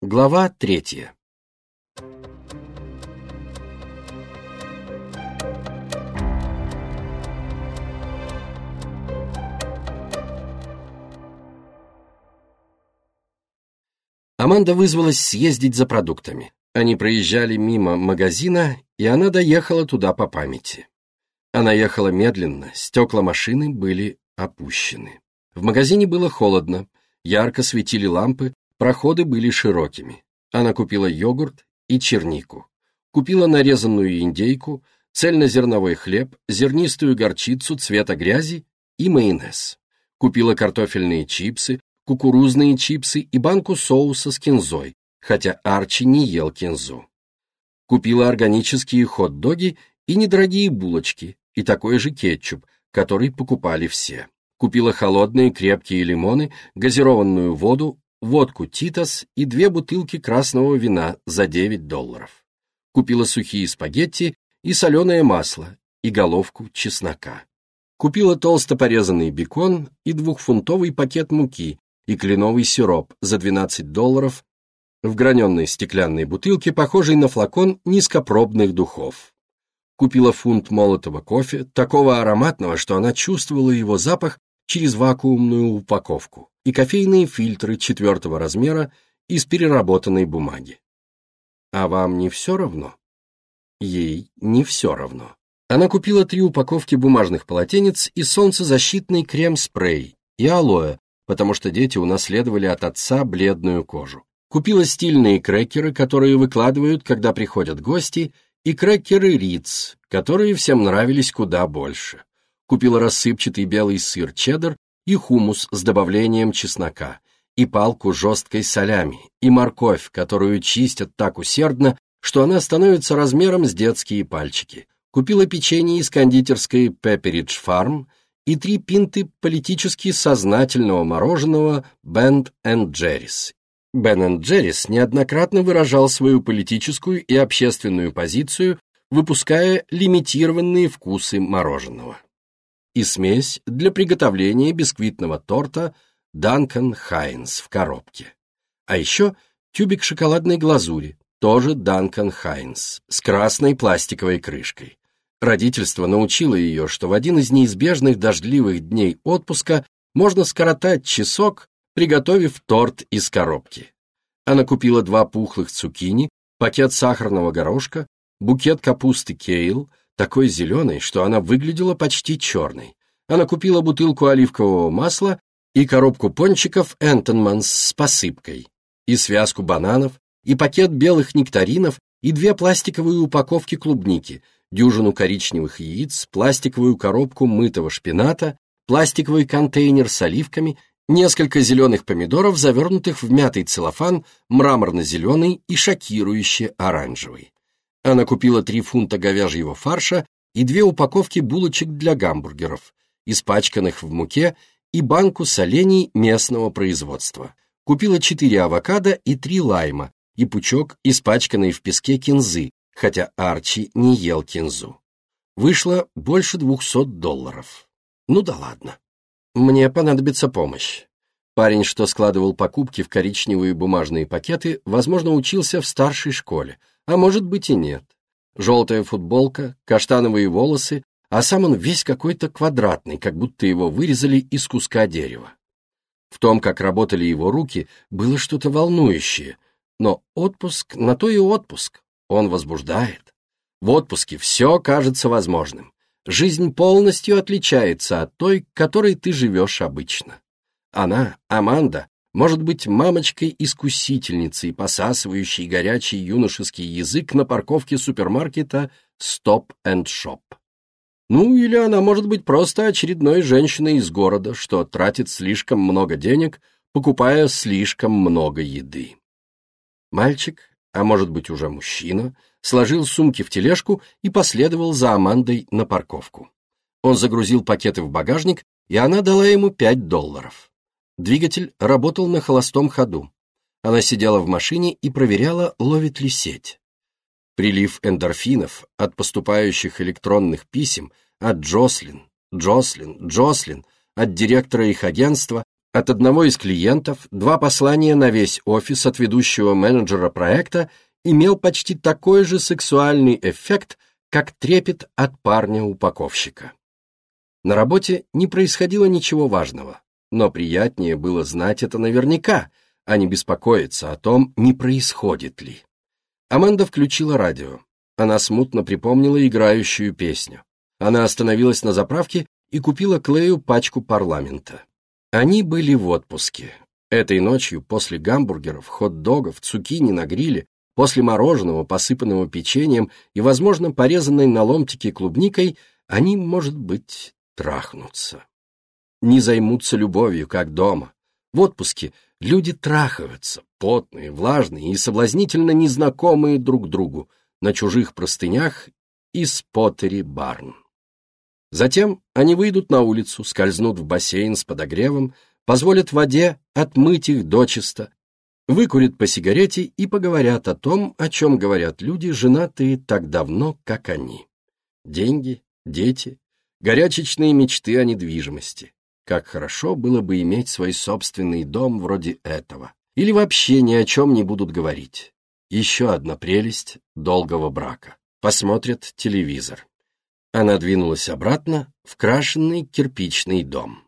Глава третья Аманда вызвалась съездить за продуктами. Они проезжали мимо магазина, и она доехала туда по памяти. Она ехала медленно, стекла машины были опущены. В магазине было холодно, ярко светили лампы, проходы были широкими. Она купила йогурт и чернику. Купила нарезанную индейку, цельнозерновой хлеб, зернистую горчицу цвета грязи и майонез. Купила картофельные чипсы, кукурузные чипсы и банку соуса с кинзой, хотя Арчи не ел кинзу. Купила органические хот-доги и недорогие булочки, и такой же кетчуп, который покупали все. Купила холодные крепкие лимоны, газированную воду, водку «Титас» и две бутылки красного вина за 9 долларов. Купила сухие спагетти и соленое масло, и головку чеснока. Купила толсто порезанный бекон и двухфунтовый пакет муки и кленовый сироп за 12 долларов в граненой стеклянной бутылке, похожей на флакон низкопробных духов. Купила фунт молотого кофе, такого ароматного, что она чувствовала его запах через вакуумную упаковку, и кофейные фильтры четвертого размера из переработанной бумаги. А вам не все равно? Ей не все равно. Она купила три упаковки бумажных полотенец и солнцезащитный крем-спрей и алоэ, потому что дети унаследовали от отца бледную кожу. Купила стильные крекеры, которые выкладывают, когда приходят гости, и крекеры Риц, которые всем нравились куда больше. Купила рассыпчатый белый сыр чеддер и хумус с добавлением чеснока, и палку жесткой солями, и морковь, которую чистят так усердно, что она становится размером с детские пальчики. Купила печенье из кондитерской Pepperidge Farm и три пинты политически сознательного мороженого Bend Jerry's Бен Джеррис неоднократно выражал свою политическую и общественную позицию, выпуская лимитированные вкусы мороженого. И смесь для приготовления бисквитного торта Данкан Хайнс в коробке. А еще тюбик шоколадной глазури, тоже Данкан Хайнс, с красной пластиковой крышкой. Родительство научило ее, что в один из неизбежных дождливых дней отпуска можно скоротать часок приготовив торт из коробки. Она купила два пухлых цукини, пакет сахарного горошка, букет капусты кейл, такой зеленой, что она выглядела почти черной. Она купила бутылку оливкового масла и коробку пончиков Энтонманс с посыпкой, и связку бананов, и пакет белых нектаринов, и две пластиковые упаковки клубники, дюжину коричневых яиц, пластиковую коробку мытого шпината, пластиковый контейнер с оливками Несколько зеленых помидоров, завернутых в мятый целлофан, мраморно-зеленый и шокирующе оранжевый. Она купила три фунта говяжьего фарша и две упаковки булочек для гамбургеров, испачканных в муке, и банку солений местного производства. Купила четыре авокадо и три лайма, и пучок, испачканный в песке кинзы, хотя Арчи не ел кинзу. Вышло больше двухсот долларов. Ну да ладно. Мне понадобится помощь. Парень, что складывал покупки в коричневые бумажные пакеты, возможно, учился в старшей школе, а может быть и нет. Желтая футболка, каштановые волосы, а сам он весь какой-то квадратный, как будто его вырезали из куска дерева. В том, как работали его руки, было что-то волнующее, но отпуск на то и отпуск, он возбуждает. В отпуске все кажется возможным. Жизнь полностью отличается от той, которой ты живешь обычно. Она, Аманда, может быть мамочкой-искусительницей, посасывающей горячий юношеский язык на парковке супермаркета Stop and Shop. Ну, или она может быть просто очередной женщиной из города, что тратит слишком много денег, покупая слишком много еды. Мальчик, а может быть уже мужчина, сложил сумки в тележку и последовал за Амандой на парковку. Он загрузил пакеты в багажник, и она дала ему пять долларов. Двигатель работал на холостом ходу. Она сидела в машине и проверяла, ловит ли сеть. Прилив эндорфинов от поступающих электронных писем от Джослин, Джослин, Джослин, от директора их агентства, От одного из клиентов два послания на весь офис от ведущего менеджера проекта имел почти такой же сексуальный эффект, как трепет от парня-упаковщика. На работе не происходило ничего важного, но приятнее было знать это наверняка, а не беспокоиться о том, не происходит ли. Аманда включила радио. Она смутно припомнила играющую песню. Она остановилась на заправке и купила Клею пачку парламента. Они были в отпуске. Этой ночью, после гамбургеров, хот-догов, цукини на гриле, после мороженого, посыпанного печеньем и, возможно, порезанной на ломтики клубникой, они, может быть, трахнутся. Не займутся любовью, как дома. В отпуске люди трахаются, потные, влажные и соблазнительно незнакомые друг другу, на чужих простынях из Поттери Барн. Затем они выйдут на улицу, скользнут в бассейн с подогревом, позволят воде отмыть их дочисто, выкурят по сигарете и поговорят о том, о чем говорят люди, женатые так давно, как они. Деньги, дети, горячечные мечты о недвижимости. Как хорошо было бы иметь свой собственный дом вроде этого. Или вообще ни о чем не будут говорить. Еще одна прелесть долгого брака. Посмотрят телевизор. Она двинулась обратно в крашенный кирпичный дом.